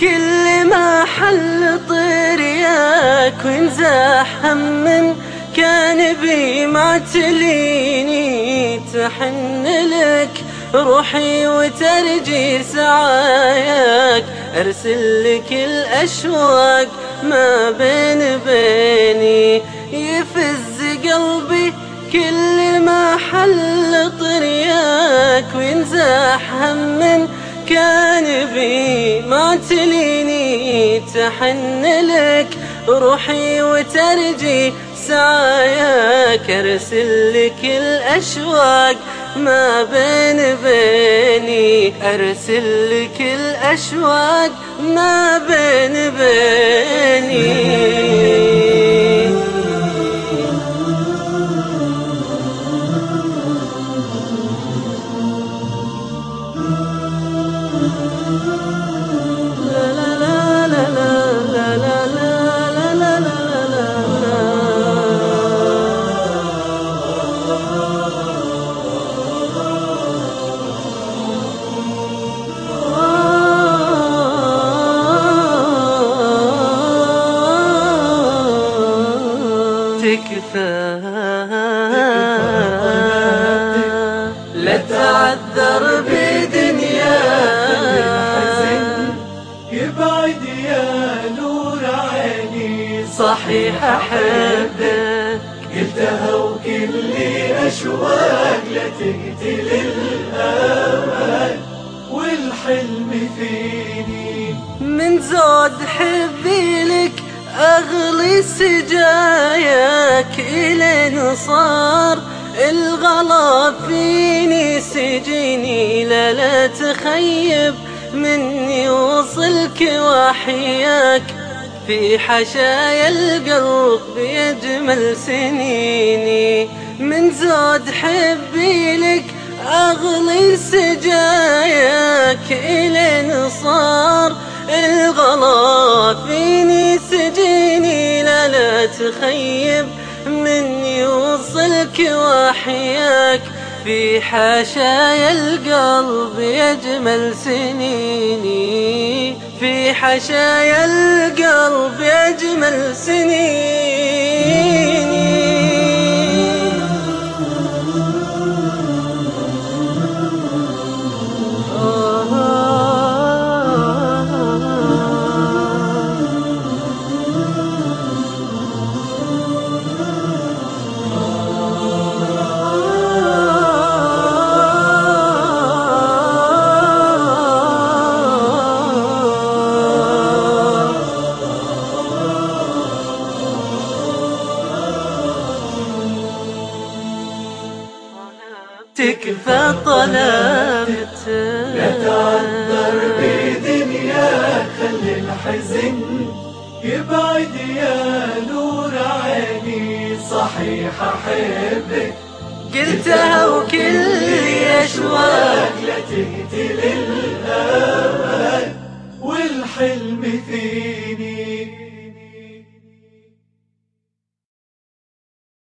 كل ما حل طرياك هم كان بي ما تليني تحن لك. روحي وترجي سعاياك ارسل لك الأشواق ما بين بيني. يفز قلبي كل ما حل طرياك وينزاح هم كان بي ما تليني تحن لك روحي وترجي. سعاياك ارسل لك الأشواق ما بين بيني أرسل لك الأشواق. ما بين تكفى لا تعذر بدنيا يبعد يا نور عيني صحيح احبك قلتها وكل اشواق لا تقتل الامل والحلم فيني من زود أغلي سجاياك إلين صار. الغلا فيني سجيني لا لا تخيب. مني وصلك وحياك في حشايا القلب بيجمل سنيني من زود حبي لك أغلي سجاياك إلين صار. الغلا تخيب مني وصلك وحياك في حشايا القلب يجمل سنيني. في حشايا القلب يجمل سنيني. تكفى طلبته لا تعذر بدنيا خلي الحزن يبعد يا نور عيني. صحيح أحبك. قلتها وكل أشواق لا تهدي للأمل والحلم فيني.